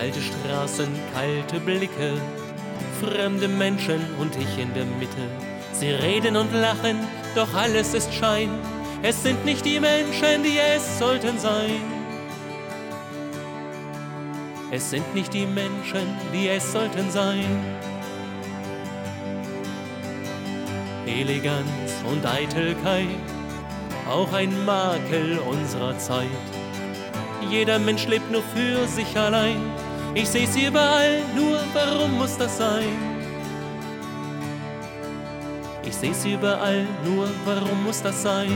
Kalte Straßen, kalte Blicke, fremde Menschen und ich in der Mitte. Sie reden und lachen, doch alles ist Schein. Es sind nicht die Menschen, die es sollten sein. Es sind nicht die Menschen, die es sollten sein. Eleganz und Eitelkeit, auch ein Makel unserer Zeit. Jeder Mensch lebt nur für sich allein. Ich seh's überall, nur warum muss das sein? Ich seh's überall, nur warum muss das sein?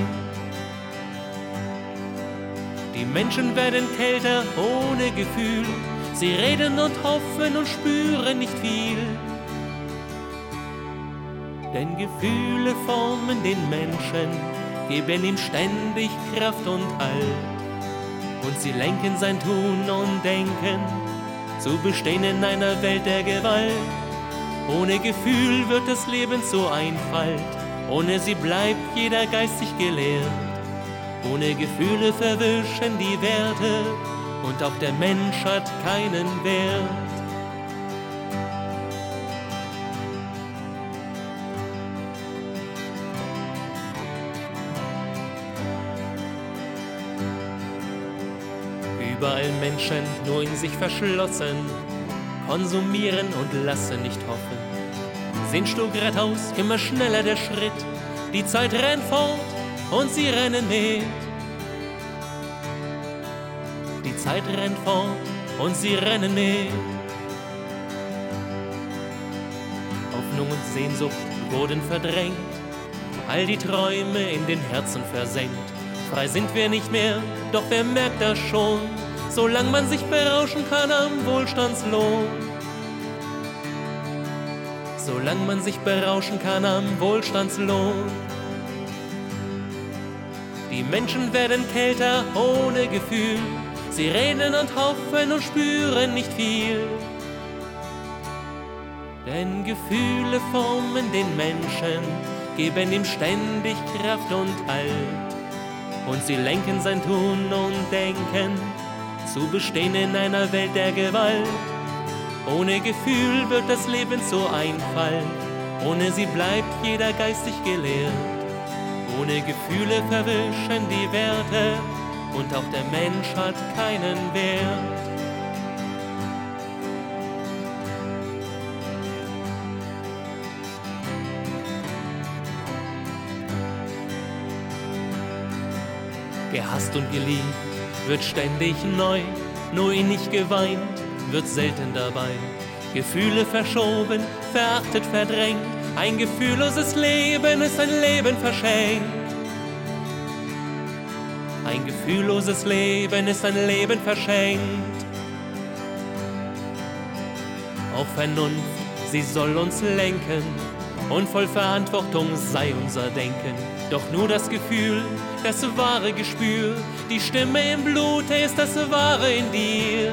Die Menschen werden kälter ohne Gefühl. Sie reden und hoffen und spüren nicht viel. Denn Gefühle formen den Menschen, geben ihm ständig Kraft und Halt. Und sie lenken sein Tun und Denken zu bestehen in einer Welt der Gewalt. Ohne Gefühl wird das Leben zur Einfalt, ohne sie bleibt jeder geistig gelehrt. Ohne Gefühle verwischen die Werte und auch der Mensch hat keinen Wert. Überall Menschen nur in sich verschlossen, konsumieren und lassen nicht hoffen. Sind stur geradeaus, immer schneller der Schritt, die Zeit rennt fort und sie rennen mit. Die Zeit rennt fort und sie rennen mit. Hoffnung und Sehnsucht wurden verdrängt, all die Träume in den Herzen versenkt. Frei sind wir nicht mehr, doch wer merkt das schon, solange man sich berauschen kann am Wohlstandslohn. Solange man sich berauschen kann am Wohlstandslohn. Die Menschen werden kälter ohne Gefühl, sie reden und hoffen und spüren nicht viel. Denn Gefühle formen den Menschen, geben ihm ständig Kraft und Halt und sie lenken sein Tun und Denken zu bestehen in einer Welt der Gewalt. Ohne Gefühl wird das Leben zur Einfalt, ohne sie bleibt jeder geistig gelehrt. Ohne Gefühle verwischen die Werte und auch der Mensch hat keinen Wert. Gehasst und geliebt wird ständig neu, nur ihn nicht geweint, wird selten dabei. Gefühle verschoben, verachtet, verdrängt, ein gefühlloses Leben ist ein Leben verschenkt. Ein gefühlloses Leben ist ein Leben verschenkt. Auch Vernunft, sie soll uns lenken, und voll Verantwortung sei unser Denken. Doch nur das Gefühl, das wahre Gespür, die Stimme im Blute ist das wahre in dir.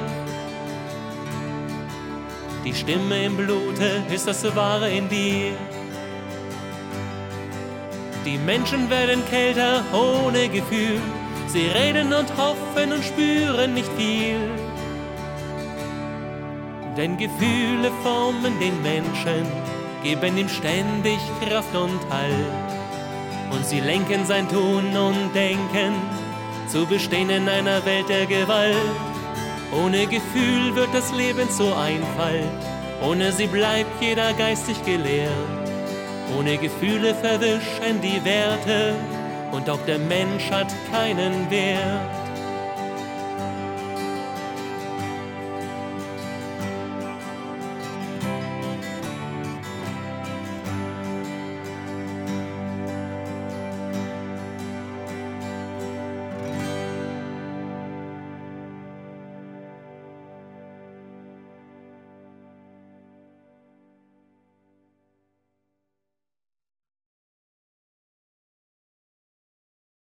Die Stimme im Blute ist das wahre in dir. Die Menschen werden kälter ohne Gefühl, sie reden und hoffen und spüren nicht viel. Denn Gefühle formen den Menschen, geben ihm ständig Kraft und Halt. Und sie lenken sein Tun und Denken zu bestehen in einer Welt der Gewalt. Ohne Gefühl wird das Leben zur Einfalt, ohne sie bleibt jeder geistig gelehrt. Ohne Gefühle verwischen die Werte und auch der Mensch hat keinen Wert.